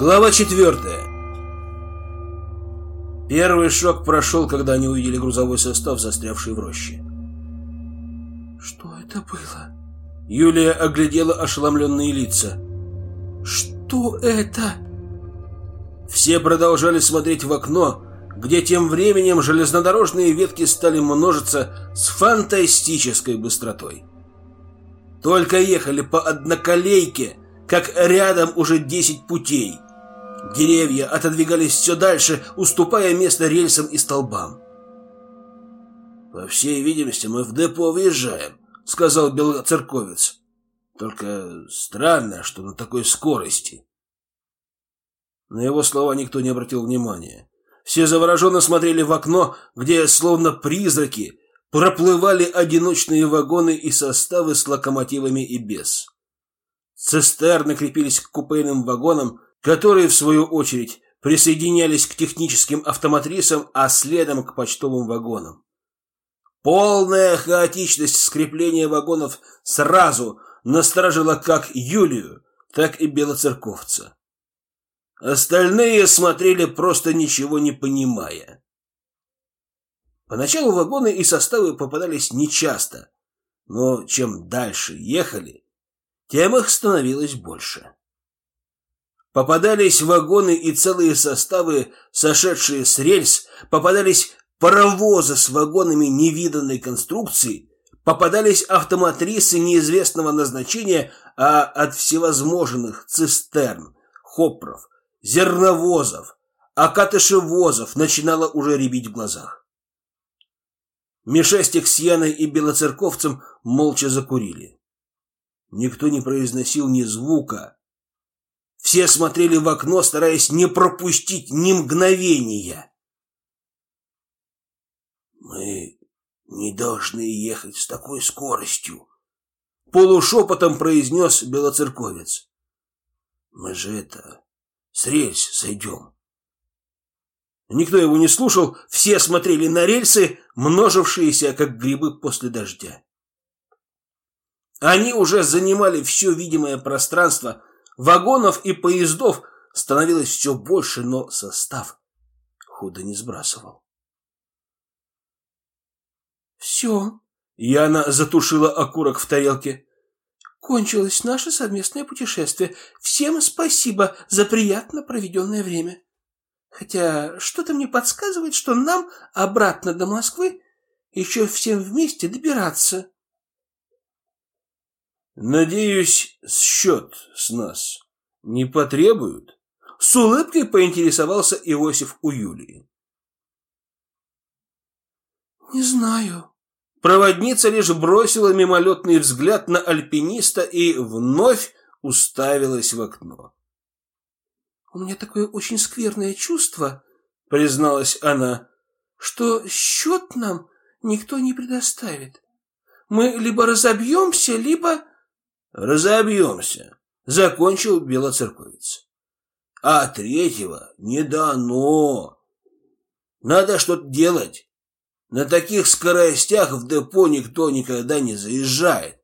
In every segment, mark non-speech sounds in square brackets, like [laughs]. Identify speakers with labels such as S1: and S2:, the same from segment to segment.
S1: Глава четвертая. Первый шок прошел, когда они увидели грузовой состав, застрявший в роще.
S2: «Что это было?»
S1: Юлия оглядела ошеломленные лица.
S2: «Что это?»
S1: Все продолжали смотреть в окно, где тем временем железнодорожные ветки стали множиться с фантастической быстротой. Только ехали по одноколейке, как рядом уже десять путей. Деревья отодвигались все дальше, уступая место рельсам и столбам. «По всей видимости, мы в депо въезжаем», — сказал белоцерковец. «Только странно, что на такой скорости». На его слова никто не обратил внимания. Все завороженно смотрели в окно, где, словно призраки, проплывали одиночные вагоны и составы с локомотивами и без. Цистерны крепились к купейным вагонам, которые, в свою очередь, присоединялись к техническим автоматрисам, а следом к почтовым вагонам. Полная хаотичность скрепления вагонов сразу насторожила как Юлию, так и белоцерковца. Остальные смотрели просто ничего не понимая. Поначалу вагоны и составы попадались нечасто, но чем дальше ехали, тем их становилось больше. Попадались вагоны и целые составы, сошедшие с рельс, попадались паровозы с вагонами невиданной конструкции, попадались автоматрисы неизвестного назначения, а от всевозможных цистерн, хопров, зерновозов, а катышевозов начинало уже рябить в глазах. Мишестик с Яной и белоцерковцем молча закурили. Никто не произносил ни звука. Все смотрели в окно, стараясь не пропустить ни мгновения. «Мы не должны ехать с такой скоростью», — полушепотом произнес белоцерковец. «Мы же это, с рельс сойдем». Никто его не слушал, все смотрели на рельсы, множившиеся, как грибы после дождя. Они уже занимали все видимое пространство. Вагонов и поездов становилось все больше, но состав худо не сбрасывал.
S2: «Все», —
S1: Яна затушила окурок в тарелке.
S2: «Кончилось наше совместное путешествие. Всем спасибо за приятно проведенное время». Хотя что-то мне подсказывает, что нам обратно до Москвы еще всем вместе добираться.
S1: Надеюсь, счет с нас не потребуют? С улыбкой поинтересовался Иосиф у Юлии.
S2: Не знаю.
S1: Проводница лишь бросила мимолетный взгляд на альпиниста и вновь уставилась в окно.
S2: «У меня такое очень скверное чувство», —
S1: призналась она,
S2: «что счет нам никто не предоставит. Мы либо разобьемся, либо...»
S1: «Разобьемся», — закончил белоцерковец. «А третьего не дано. Надо что-то делать. На таких скоростях в депо никто никогда не заезжает».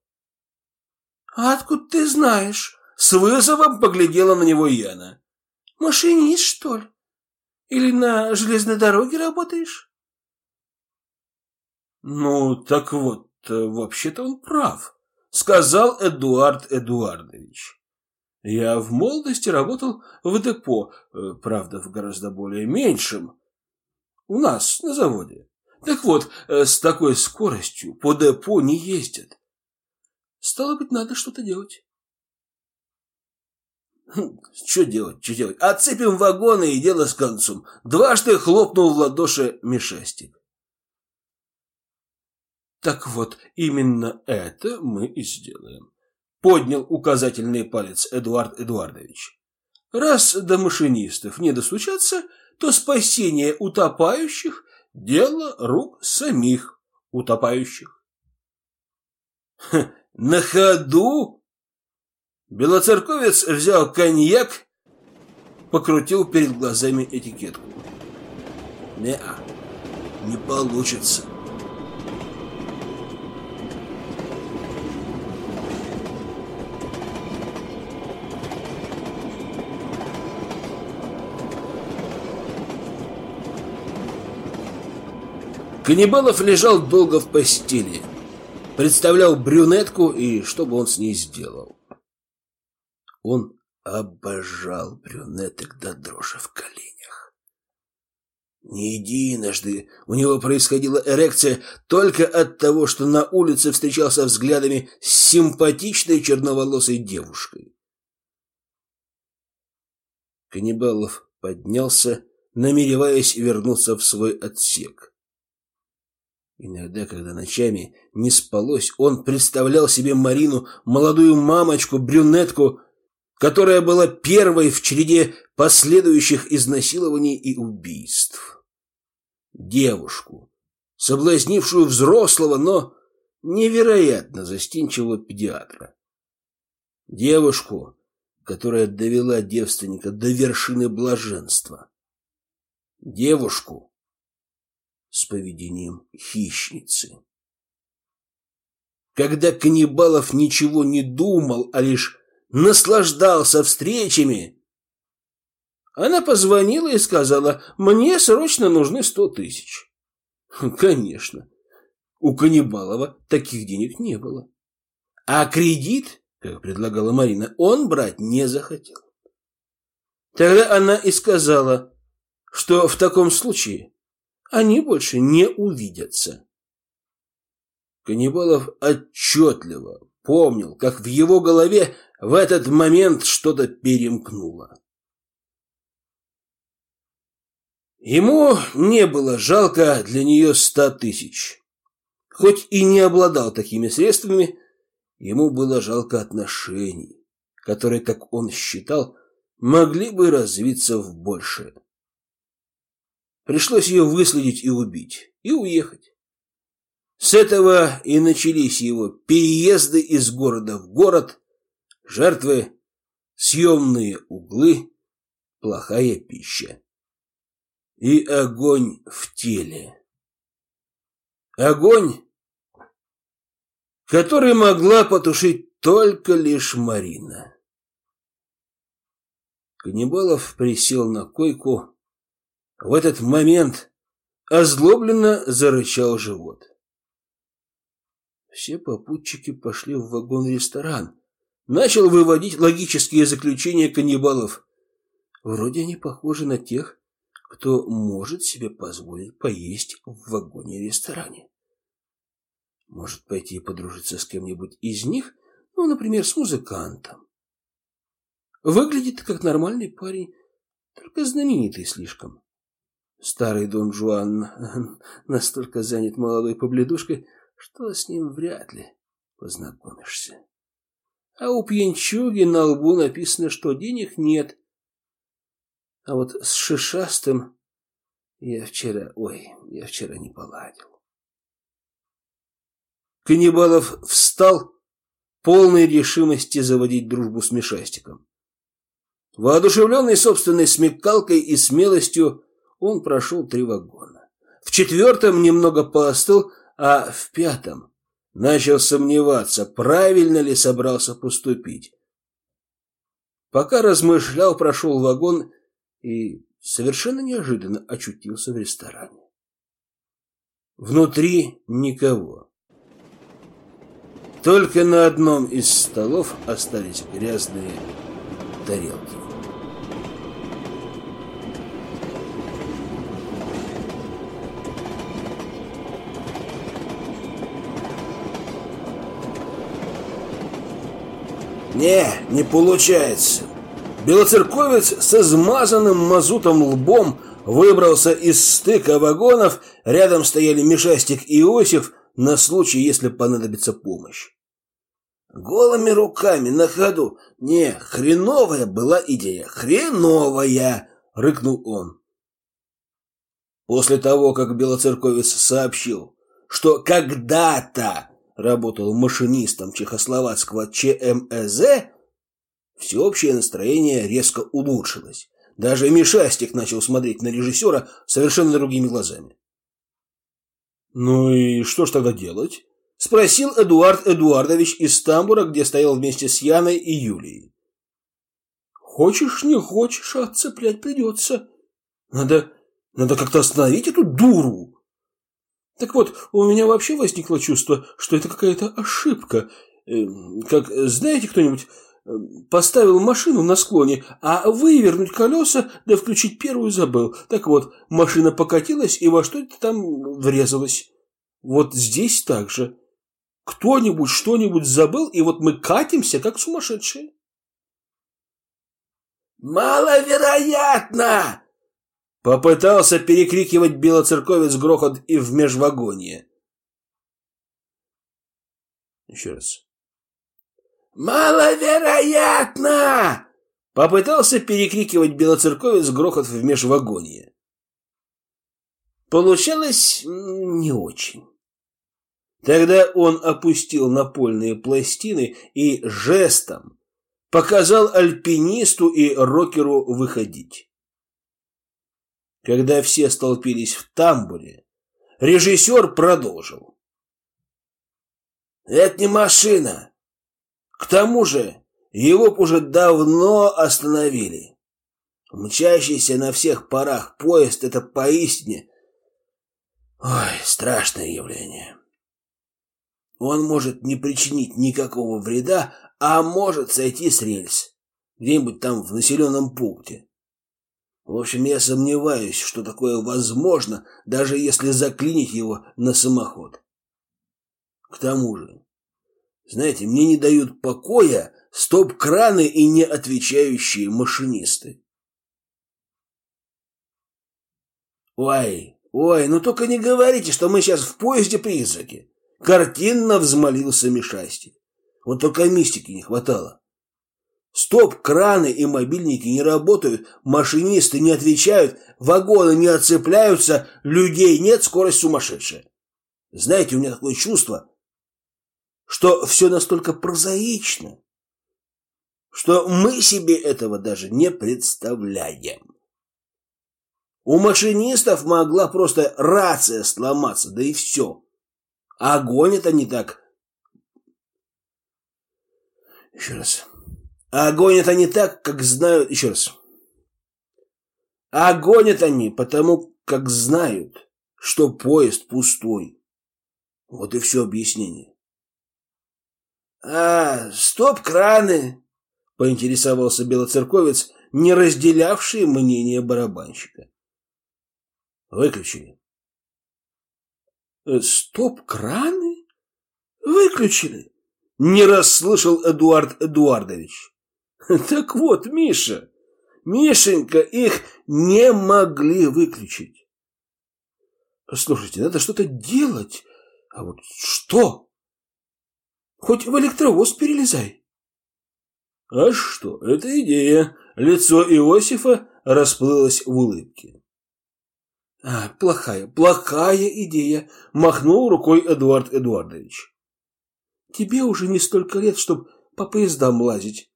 S2: «А откуда ты знаешь?»
S1: С вызовом поглядела на него Яна.
S2: Машинист, что ли? Или на железной дороге работаешь?
S1: Ну, так вот, э, вообще-то он прав, сказал Эдуард Эдуардович. Я в молодости работал в депо, э, правда, в гораздо более меньшем. У нас, на заводе. Так вот, э, с такой скоростью по депо не ездят. Стало быть, надо что-то делать. Хм, что делать, что делать? Отцепим вагоны и дело с концом. Дважды хлопнул в ладоши Мишастик. Так вот, именно это мы и сделаем. Поднял указательный палец Эдуард Эдуардович. Раз до машинистов не достучаться, то спасение утопающих – дело рук самих утопающих. на ходу Белоцерковец взял коньяк, покрутил перед глазами этикетку. Не-а, не получится. Каннибалов лежал долго в постели. Представлял брюнетку и что бы он с ней сделал. Он обожал брюнеток до дрожи в коленях. Не единожды у него происходила эрекция только от того, что на улице встречался взглядами с симпатичной черноволосой девушкой. Каннибалов поднялся, намереваясь вернуться в свой отсек. Иногда, когда ночами не спалось, он представлял себе Марину, молодую мамочку, брюнетку, которая была первой в череде последующих изнасилований и убийств. Девушку, соблазнившую взрослого, но невероятно застенчивого педиатра. Девушку, которая довела девственника до вершины блаженства. Девушку, с поведением хищницы. Когда Каннибалов ничего не думал, а лишь наслаждался встречами, она позвонила и сказала, мне срочно нужны сто тысяч. [laughs] Конечно, у Каннибалова таких денег не было. А кредит, как предлагала Марина, он брать не захотел. Тогда она и сказала, что в таком случае они больше не увидятся. Каннибалов отчетливо помнил, как в его голове в этот момент что-то перемкнуло. Ему не было жалко для нее ста тысяч. Хоть и не обладал такими средствами, ему было жалко отношений, которые, как он считал, могли бы развиться в большее. Пришлось ее выследить и убить, и уехать. С этого и начались его переезды из города в город, жертвы, съемные углы, плохая пища. И огонь в теле. Огонь, который могла потушить только лишь Марина. Каннибалов присел на койку, в этот момент озлобленно зарычал живот. Все попутчики пошли в вагон-ресторан. Начал выводить логические заключения каннибалов. Вроде они похожи на тех, кто может себе позволить поесть в вагоне-ресторане. Может пойти подружиться с кем-нибудь из них, ну, например, с музыкантом. Выглядит как нормальный парень, только знаменитый слишком. Старый Дон Жуан [laughs] настолько занят молодой побледушкой, что с ним вряд ли познакомишься. А у пьянчуги на лбу написано, что денег нет. А вот с шишастым я вчера... Ой, я вчера не поладил. Каннибалов встал, полной решимости заводить дружбу с Мишастиком. Воодушевленный собственной смекалкой и смелостью, он прошел три вагона. В четвертом немного поостыл, а в пятом начал сомневаться, правильно ли собрался поступить. Пока размышлял, прошел вагон и совершенно неожиданно очутился в ресторане. Внутри никого. Только на одном из столов остались грязные тарелки. Не, не получается. Белоцерковец с измазанным мазутом лбом выбрался из стыка вагонов, рядом стояли Мишастик и Иосиф на случай, если понадобится помощь. Голыми руками на ходу. Не, хреновая была идея, хреновая, рыкнул он. После того, как Белоцерковец сообщил, что когда-то работал машинистом чехословацкого ЧМЭЗ, всеобщее настроение резко улучшилось. Даже Мишастик начал смотреть на режиссера совершенно другими глазами. «Ну и что ж тогда делать?» – спросил Эдуард Эдуардович из тамбура, где стоял вместе с Яной и Юлией. «Хочешь, не хочешь, отцеплять придется. Надо, надо как-то остановить эту дуру. Так вот, у меня вообще возникло чувство, что это какая-то ошибка. Э, как, знаете, кто-нибудь э, поставил машину на склоне, а вывернуть колеса да включить первую забыл. Так вот, машина покатилась и во что-то там врезалась. Вот здесь так же. Кто-нибудь что-нибудь забыл, и вот мы катимся, как сумасшедшие.
S2: «Маловероятно!»
S1: Попытался перекрикивать белоцерковец грохот и в межвагонье. Еще раз.
S2: «Маловероятно!»
S1: Попытался перекрикивать белоцерковец грохот в межвагонье. Получалось не очень. Тогда он опустил напольные пластины и жестом показал альпинисту и рокеру выходить. Когда все столпились в тамбуре, режиссер продолжил.
S2: «Это не машина. К тому же его уже давно остановили. Мчащийся на всех парах поезд — это поистине... Ой, страшное явление. Он может не причинить никакого вреда, а может сойти с рельс, где-нибудь там в населенном пункте. В общем, я сомневаюсь, что такое возможно, даже если заклинить его на самоход. К тому же, знаете, мне не дают покоя стоп-краны и неотвечающие машинисты. Ой, ой, ну только не говорите, что мы сейчас в поезде призраки. Картинно взмолился Мишастик. Вот только мистики не хватало. Стоп-краны и мобильники не работают, машинисты не отвечают, вагоны не отцепляются, людей нет, скорость сумасшедшая. Знаете, у меня такое чувство, что все настолько прозаично, что мы себе этого даже не представляем. У машинистов могла просто рация сломаться, да и все. А гонят они так. Еще раз. А гонят они так, как знают... Еще раз. А гонят они потому, как знают, что поезд пустой. Вот и все объяснение. «А, стоп-краны!» — поинтересовался белоцерковец, не разделявший мнение барабанщика. «Выключили». Э, «Стоп-краны? Выключили?» — не расслышал Эдуард Эдуардович. [laughs] «Так вот, Миша, Мишенька, их не могли выключить. Послушайте, надо что-то делать. А вот что? Хоть в электровоз перелезай». «А что, это идея». Лицо Иосифа расплылось в улыбке. А, плохая, плохая идея, махнул рукой Эдуард Эдуардович. Тебе уже не столько лет, чтоб по поездам лазить.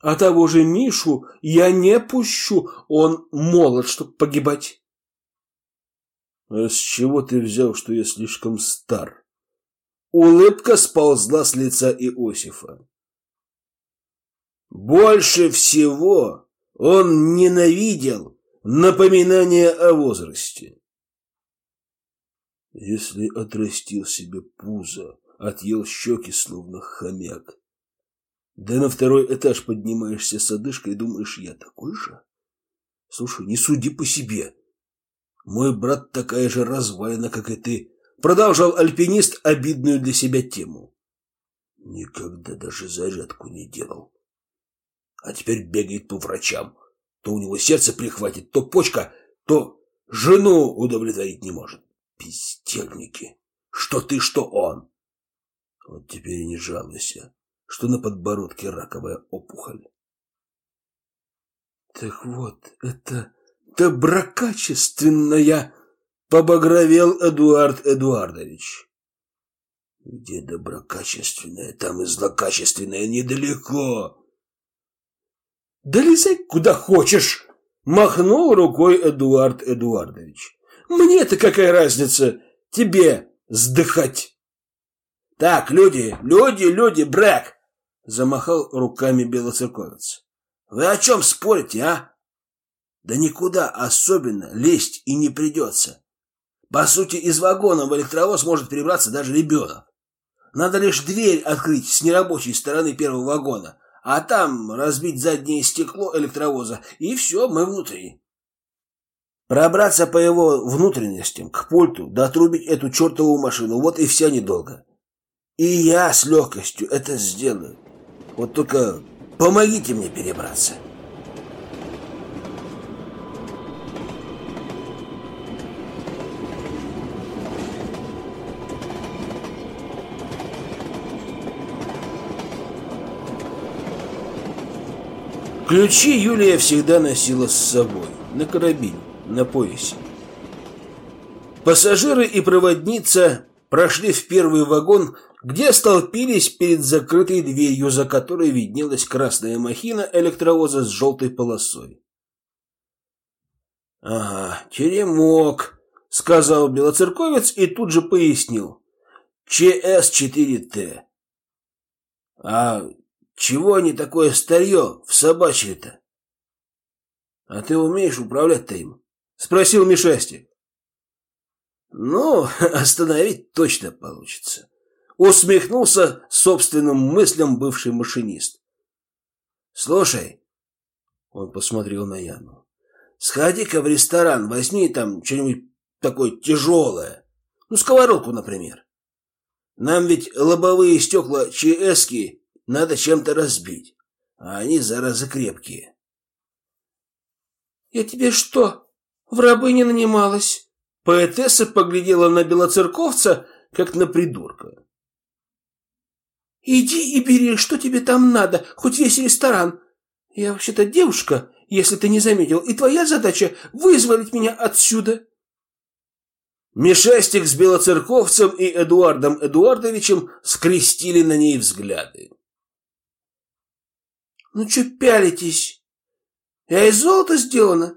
S2: А того же Мишу я не пущу, он молод, чтоб погибать. А с чего ты взял, что я слишком стар? Улыбка сползла с лица Иосифа. Больше всего он ненавидел Напоминание о возрасте. Если отрастил себе пузо, отъел щеки, словно хомяк. Да на второй этаж поднимаешься с одышкой и думаешь, я такой же? Слушай, не суди по себе. Мой брат такая же развалина, как и ты. Продолжал альпинист обидную для себя тему. Никогда даже зарядку не делал. А теперь бегает по врачам. То у него сердце прихватит, то почка, то жену удовлетворить не может. Пистельники. Что ты, что он. Вот теперь и не жалуйся, что на подбородке раковая опухоль. Так вот, это доброкачественная, побагровел Эдуард Эдуардович. Где доброкачественная, там и злокачественная недалеко. «Да куда хочешь!» — махнул рукой Эдуард Эдуардович. «Мне-то какая разница? Тебе сдыхать!» «Так, люди, люди, люди, Брэк!» — замахал руками белоцерковец. «Вы о чем спорите, а? Да никуда особенно лезть и не придется.
S1: По сути, из вагона в электровоз может перебраться даже ребенок. Надо лишь дверь открыть с нерабочей стороны первого вагона, а там разбить заднее стекло электровоза, и все, мы внутри. Пробраться по его внутренностям, к пульту, да отрубить эту чертову машину, вот и вся недолго. И я с легкостью это сделаю. Вот только помогите мне перебраться. Ключи Юлия всегда носила с собой, на карабине, на поясе. Пассажиры и проводница прошли в первый вагон, где столпились перед закрытой дверью, за которой виднелась красная махина электровоза с желтой полосой. «Ага, теремок», — сказал белоцерковец и тут же пояснил. «ЧС-4Т». «А чего они такое старье в собачье-то? А ты умеешь управлять-то им? Спросил Мишастик. Ну, [laughs] остановить точно получится. Усмехнулся собственным мыслям бывший машинист. Слушай, он посмотрел на Яну. Сходи-ка в ресторан, возьми там что-нибудь такое тяжелое. Ну, сковородку, например. Нам ведь лобовые стекла ЧСки надо чем-то разбить, а они, заразы, крепкие.
S2: «Я тебе что, в рабы не нанималась?»
S1: Поэтесса поглядела на белоцерковца, как на придурка.
S2: «Иди и бери, что тебе там надо, хоть весь ресторан. Я вообще-то девушка, если ты не заметил, и твоя задача — вызволить меня отсюда».
S1: Мишастик с белоцерковцем и Эдуардом Эдуардовичем скрестили на ней взгляды.
S2: Ну что пялитесь? Я из золота сделана.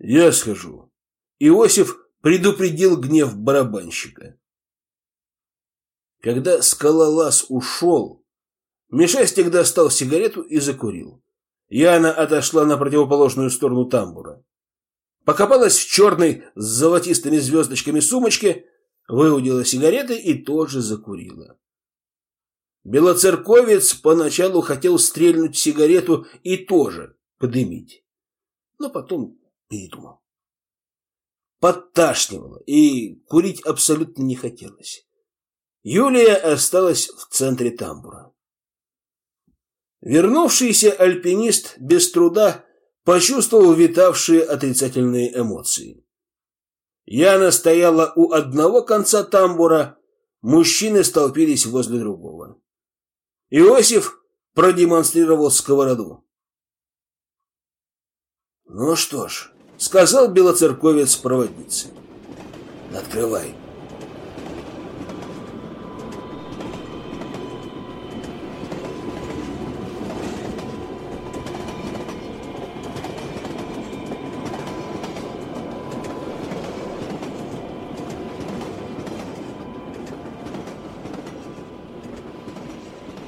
S1: Я схожу. Иосиф предупредил гнев барабанщика. Когда скалолаз ушел, Мишастик достал сигарету и закурил. Яна отошла на противоположную сторону тамбура. Покопалась в черной с золотистыми звездочками сумочке, выудила сигареты и тоже закурила. Белоцерковец поначалу хотел стрельнуть сигарету и тоже подымить, но потом передумал. Подташнивало, и курить абсолютно не хотелось. Юлия осталась в центре тамбура. Вернувшийся альпинист без труда почувствовал витавшие отрицательные эмоции. Яна стояла у одного конца тамбура, мужчины столпились возле другого. Иосиф продемонстрировал сковороду. «Ну что ж», — сказал белоцерковец проводнице, — «открывай».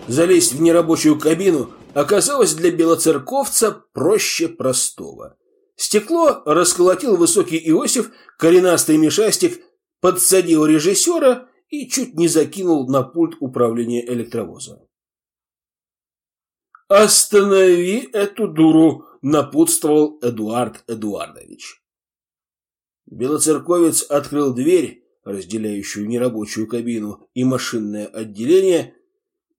S1: Залезть в нерабочую кабину оказалось для белоцерковца проще простого. Стекло расколотил высокий Иосиф, коренастый мешастик, подсадил режиссера и чуть не закинул на пульт управления электровоза. «Останови эту дуру!» – напутствовал Эдуард Эдуардович. Белоцерковец открыл дверь, разделяющую нерабочую кабину и машинное отделение,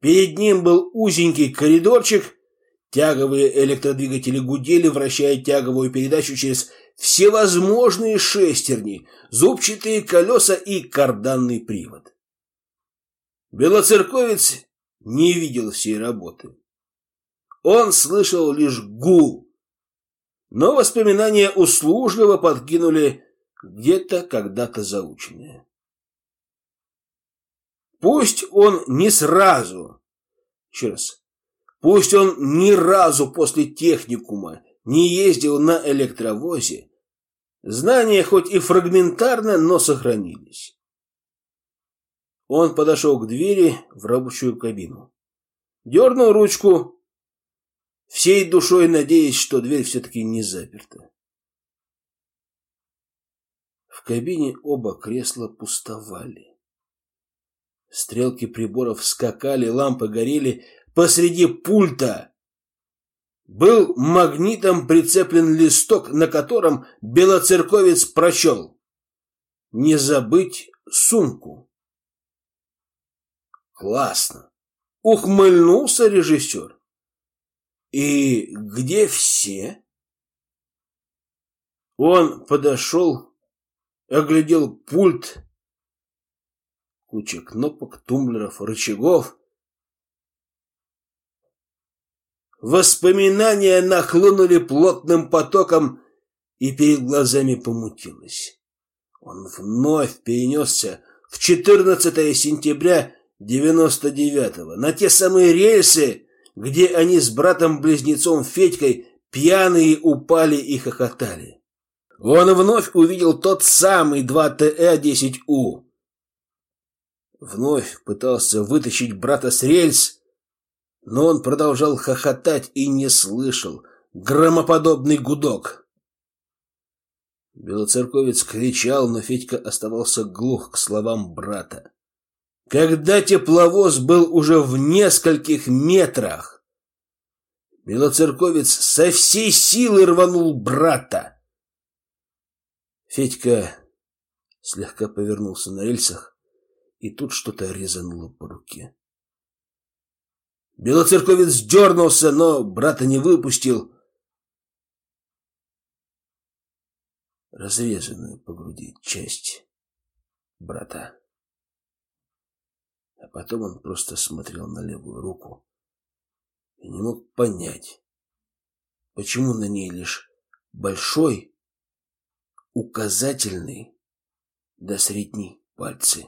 S1: Перед ним был узенький коридорчик, тяговые электродвигатели гудели, вращая тяговую передачу через всевозможные шестерни, зубчатые колеса и карданный привод. Белоцерковец не видел всей работы. Он слышал лишь гул, но воспоминания услужливо подкинули где-то когда-то заученные. Пусть он не сразу, еще раз, пусть он ни разу после техникума не ездил на электровозе, знания хоть и фрагментарно, но сохранились. Он подошел к двери в рабочую кабину. Дернул ручку, всей душой надеясь, что дверь все-таки не заперта. В кабине оба кресла пустовали. Стрелки приборов скакали, лампы горели. Посреди пульта был магнитом прицеплен листок, на котором белоцерковец прочел «Не забыть сумку». Классно! Ухмыльнулся режиссер. И где все? Он подошел, оглядел пульт, куча кнопок, тумблеров, рычагов. Воспоминания нахлынули плотным потоком, и перед глазами помутилось. Он вновь перенесся в 14 сентября 99-го, на те самые рельсы, где они с братом-близнецом Федькой пьяные упали и хохотали. Он вновь увидел тот самый 2ТЭ-10У. Вновь пытался вытащить брата с рельс, но он продолжал хохотать и не слышал громоподобный гудок. Белоцерковец кричал, но Федька оставался глух к словам брата. Когда тепловоз был уже в нескольких метрах, Белоцерковец со всей силы рванул брата. Федька слегка повернулся на рельсах, и тут что-то резануло по руке. Белоцерковец дернулся, но брата не выпустил. Разрезанную по груди часть брата. А потом он просто смотрел на левую руку и не мог понять, почему на ней лишь большой, указательный до средней пальцы.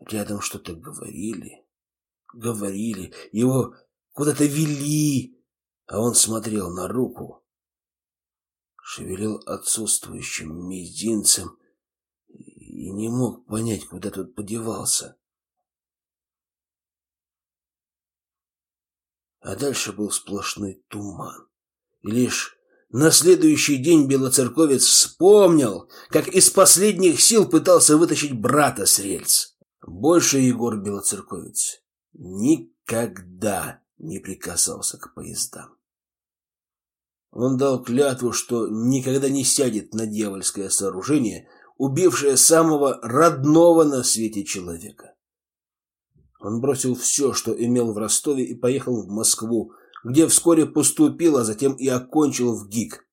S1: Рядом что-то говорили, говорили, его куда-то вели, а он смотрел на руку, шевелил отсутствующим мизинцем и не мог понять, куда тот подевался. А дальше был сплошной туман. И лишь на следующий день белоцерковец вспомнил, как из последних сил пытался вытащить брата с рельс. Больше Егор Белоцерковец никогда не прикасался к поездам. Он дал клятву, что никогда не сядет на дьявольское сооружение, убившая самого родного на свете человека. Он бросил все, что имел в Ростове, и поехал в Москву, где вскоре поступил, а затем и окончил в ГИК.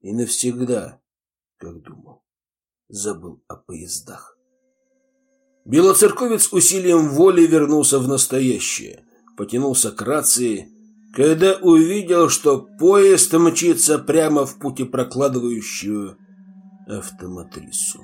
S1: И навсегда, как думал, забыл о поездах. Белоцерковец усилием воли вернулся в настоящее, потянулся к рации, когда увидел, что поезд мчится прямо в пути прокладывающую автоматрису.